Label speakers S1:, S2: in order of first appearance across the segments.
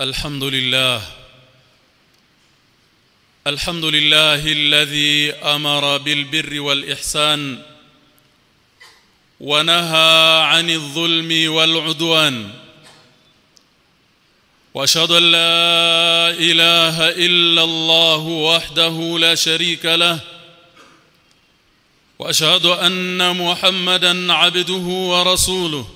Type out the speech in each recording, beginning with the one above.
S1: الحمد لله. الحمد لله الذي أمر بالبر والإحسان ونهى عن الظلم والعدوان. وأشهد أن لا إله إلا الله وحده لا شريك له. وأشهد أن محمدا عبده ورسوله.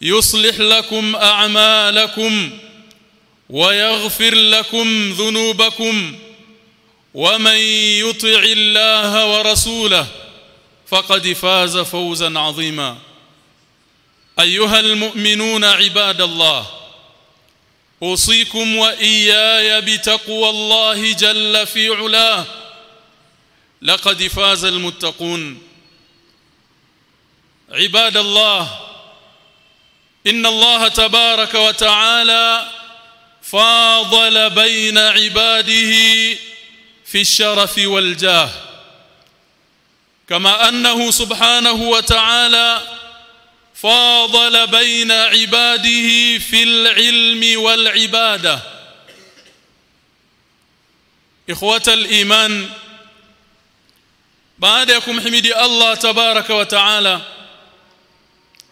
S1: يصلح لكم أعمالكم ويغفر لكم ذنوبكم ومن يطع الله ورسوله فقد فاز فوزا عظيما. أيها المؤمنون عباد الله أوصيكم وإياي بتقوى الله جل في علاه. لقد فاز المتقون. عباد الله إن الله تبارك وتعالى فاضل بين عباده في الشرف والجاه. كما أنه سبحانه وتعالى فاضل بين عباده في العلم والعبادة. إخوة الإيمان بعد يكم حمدي الله تبارك وتعالى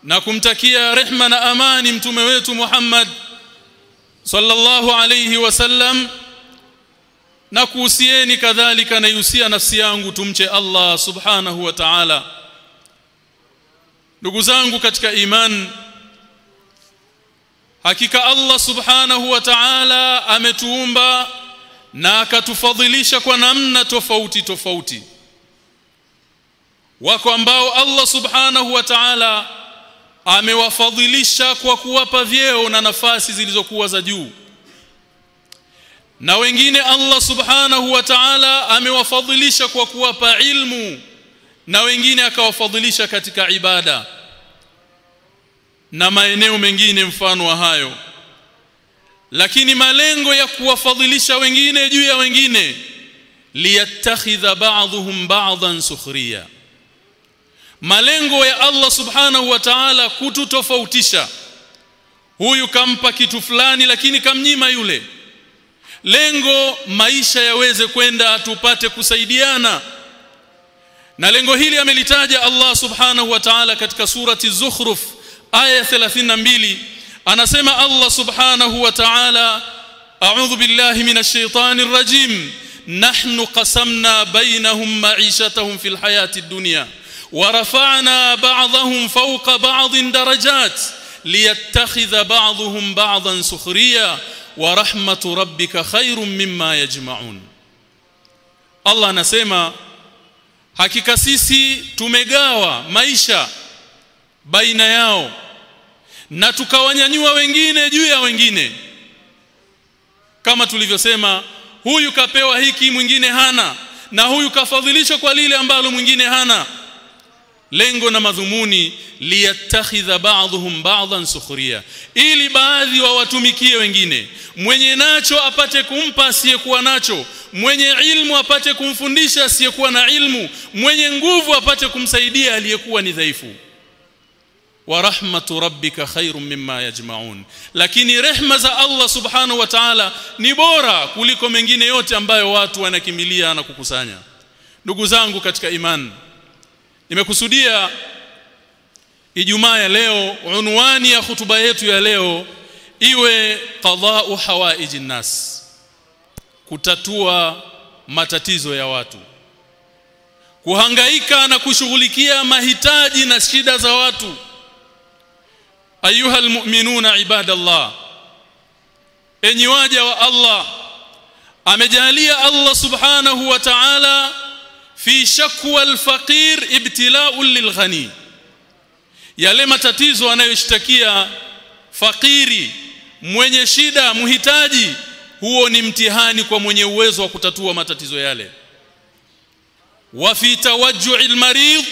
S1: na kumtakia rehma na amani mtume wetu Muhammad sallallahu alayhi wasallam na kuhusieni kadhalika na yusia nafsi yangu tumche Allah subhanahu wa ta'ala. Ndugu zangu katika iman hakika Allah subhanahu wa ta'ala ametuumba na akatufadhilisha kwa namna tofauti tofauti. Wako ambao Allah subhanahu wa ta'ala amewafadhilisha kwa kuwapa vyeo na nafasi zilizokuwa za juu. Na wengine Allah subhanahu wa ta'ala amewafadhilisha kwa kuwapa ilmu na wengine akawafadhilisha katika ibada. Na maeneo mengine mfano wa hayo. Lakini malengo ya kuwafadhilisha wengine juu ya wengine liyattakhidha ba'dhum ba'dhan sukhriya malengo ya Allah subhanahu wa ta'ala kututofautisha. Huyu kampa kitu fulani lakini kamnyima yule. Lengo maisha yaweze kwenda tupate kusaidiana. Na lengo hili amelitaja Allah subhanahu wa ta'ala katika surati Zukhruf aya 32 anasema Allah subhanahu wa ta'ala a'udhu billahi minash shaitanir rajim nahnu qasamna bainahum ma'ishatahum fil hayati dunya ورفعنا بعضهم فوق بعض درجات ليتخذ بعضهم بعضا سخريا ورحمه ربك خير مما يجمعون Allah anasema hakika sisi tumegawa maisha baina yao na tukawanyanyua wengine juu ya wengine kama tulivyosema huyu kapewa hiki mwingine hana na huyu kafadhilishwa kwa lile ambalo mwingine hana lengo na madhumuni liyattakhidha ba'dhum ba'dhan sukhriya. Ili baadhi wawatumikie wengine. Mwenye nacho apate kumpa asiyekuwa nacho. Mwenye ilmu apate kumfundisha asiyekuwa na ilmu. Mwenye nguvu apate kumsaidia aliyekuwa ni dhaifu. Wa rahmatu rabbika khairum mimma yajma'un. Lakini rehma za Allah subhanahu wa ta'ala ni bora kuliko mengine yote ambayo watu wanakimilia na kukusanya. Ndugu zangu katika imani nimekusudia Ijumaa ya leo unwani ya hutuba yetu ya leo iwe qadha'u hawaiji nas kutatua matatizo ya watu kuhangaika na kushughulikia mahitaji na shida za watu. Ayuha almu'minuna ibadallah enyi waja wa Allah amejalia Allah subhanahu wa ta'ala fi shakwa alfaqir ibtila'un lilghani. Yale matatizo anayoshtakia fakiri mwenye shida muhitaji huo ni mtihani kwa mwenye uwezo wa kutatua matatizo yale. Wa fi tawajju'i almarid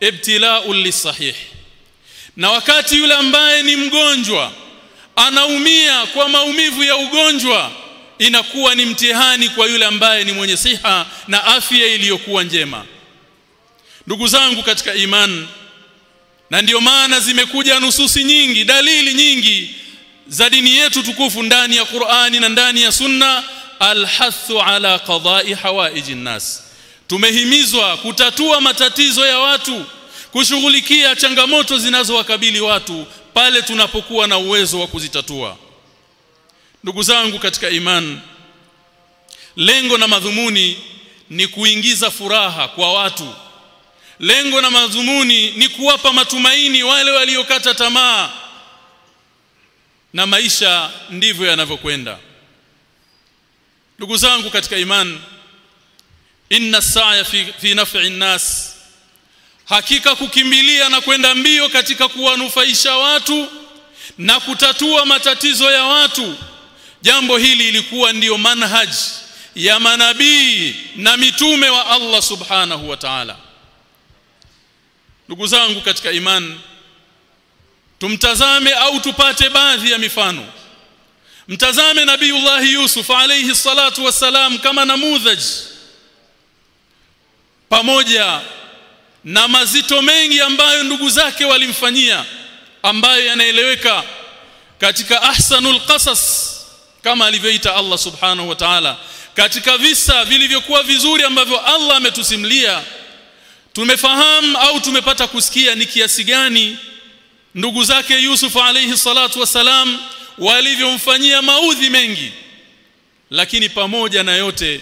S1: ibtila'un lisahih na wakati yule ambaye ni mgonjwa anaumia kwa maumivu ya ugonjwa inakuwa ni mtihani kwa yule ambaye ni mwenye siha na afya iliyokuwa njema. Ndugu zangu katika iman na ndiyo maana zimekuja nususi nyingi dalili nyingi za dini yetu tukufu ndani ya Qur'ani na ndani ya Sunna alhathu ala qada'i hawaijin nas. Tumehimizwa kutatua matatizo ya watu kushughulikia changamoto zinazowakabili watu pale tunapokuwa na uwezo wa kuzitatua ndugu zangu katika iman lengo na madhumuni ni kuingiza furaha kwa watu. Lengo na madhumuni ni kuwapa matumaini wale waliokata tamaa. Na maisha ndivyo yanavyokwenda. Ndugu zangu katika iman inna sa'ya fi, fi naf'i nas hakika kukimbilia na kwenda mbio katika kuwanufaisha watu na kutatua matatizo ya watu jambo hili ilikuwa ndiyo manhaj ya manabii na mitume wa Allah subhanahu wa ta'ala. Ndugu zangu katika imani tumtazame au tupate baadhi ya mifano. Mtazame nabiiullah Yusuf alayhi salatu wassalam kama namudhaj pamoja na mazito mengi ambayo ndugu zake walimfanyia ambayo yanaeleweka katika ahsanul qasas kama alivyoita Allah subhanahu wa ta'ala. Katika visa vilivyokuwa vizuri ambavyo Allah ametusimlia tumefahamu au tumepata kusikia ni kiasi gani ndugu zake Yusuf alayhi salatu wasalam walivyomfanyia maudhi mengi. Lakini pamoja na yote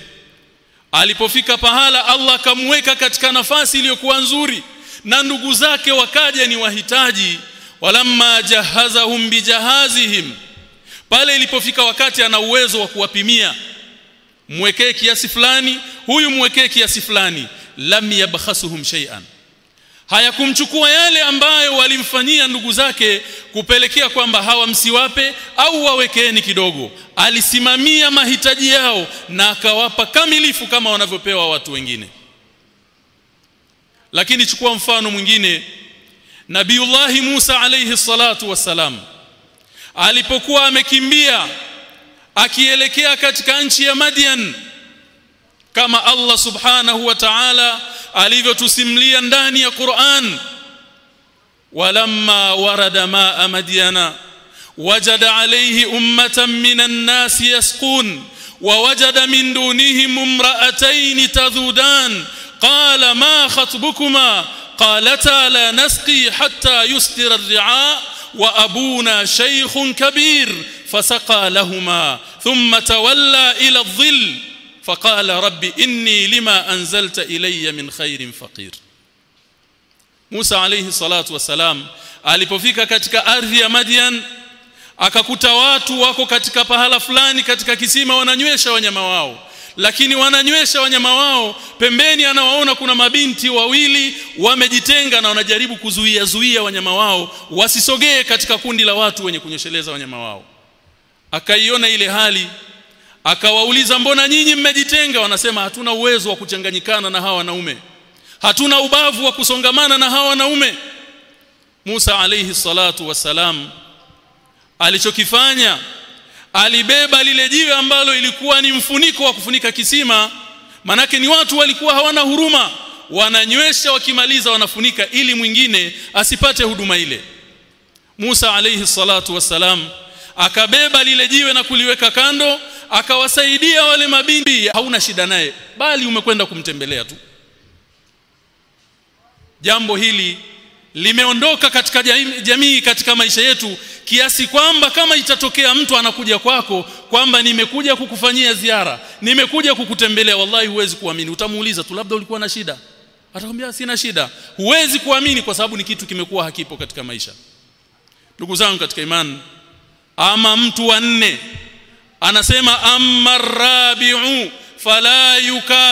S1: alipofika pahala Allah akamweka katika nafasi iliyokuwa nzuri na ndugu zake wakaja ni wahitaji walamma jahazahum bijahazihim pale ilipofika wakati ana uwezo wa kuwapimia. Mwekee kiasi fulani huyu mwekee kiasi fulani. Lam yabkhasuhum shay'an. Hayakumchukua yale ambayo walimfanyia ndugu zake kupelekea kwamba hawa msiwape au wawekeeni kidogo. Alisimamia mahitaji yao na akawapa kamilifu kama wanavyopewa watu wengine. Lakini chukua mfano mwingine. Nabiullahi Musa alayhi salatu wassalam alipokuwa amekimbia akielekea katika nchi ya Madian kama Allah subhanahu wa ta'ala alivyotusimlia ndani ya Qur'an walamma warada maa madyana wajada alayhi ummatan minan nas yasqun ووجد من دونهم امرأتين تذودان قال ما خطبكما لا نسقي حتى يسدر الرعاء وأبونا شيخ كبير فسقى لهما ثم تولى إلى الظل فقال رب إني لما أنزلت إلي من خير فقير موسى عليه الصلاة والسلام alipofika katika ardhi ya Madian akakuta watu wako katika pahala fulani katika kisima wananywesha wanyama wao lakini wananywesha wanyama wao. Pembeni anawaona kuna mabinti wawili wamejitenga na wanajaribu kuzuia zuia wanyama wao. Wasisogee katika kundi la watu wenye kunyesheleza wanyama wao. Akaiona ile hali. Akawauliza mbona nyinyi mmejitenga? Wanasema hatuna uwezo wa kuchanganyikana na hawa wanaume. Hatuna ubavu wa kusongamana na hawa wanaume. Musa alayhi salatu wasalam alichokifanya alibeba lile jiwe ambalo ilikuwa ni mfuniko wa kufunika kisima. Manake ni watu walikuwa hawana huruma wananywesha wakimaliza wanafunika ili mwingine asipate huduma ile. Musa alayhi salatu wassalam akabeba lile jiwe na kuliweka kando akawasaidia wale mabinti. Hauna shida naye bali umekwenda kumtembelea tu. Jambo hili limeondoka katika jamii katika maisha yetu kiasi kwamba kama itatokea mtu anakuja kwako kwamba nimekuja kukufanyia ziara nimekuja kukutembelea wallahi huwezi kuamini. Utamuuliza tu labda ulikuwa na shida? Atakwambia sina shida. Huwezi kuamini kwa sababu ni kitu kimekuwa hakipo katika maisha. Ndugu zangu katika imani ama mtu wa nne anasema amma rabi'u fala yukaf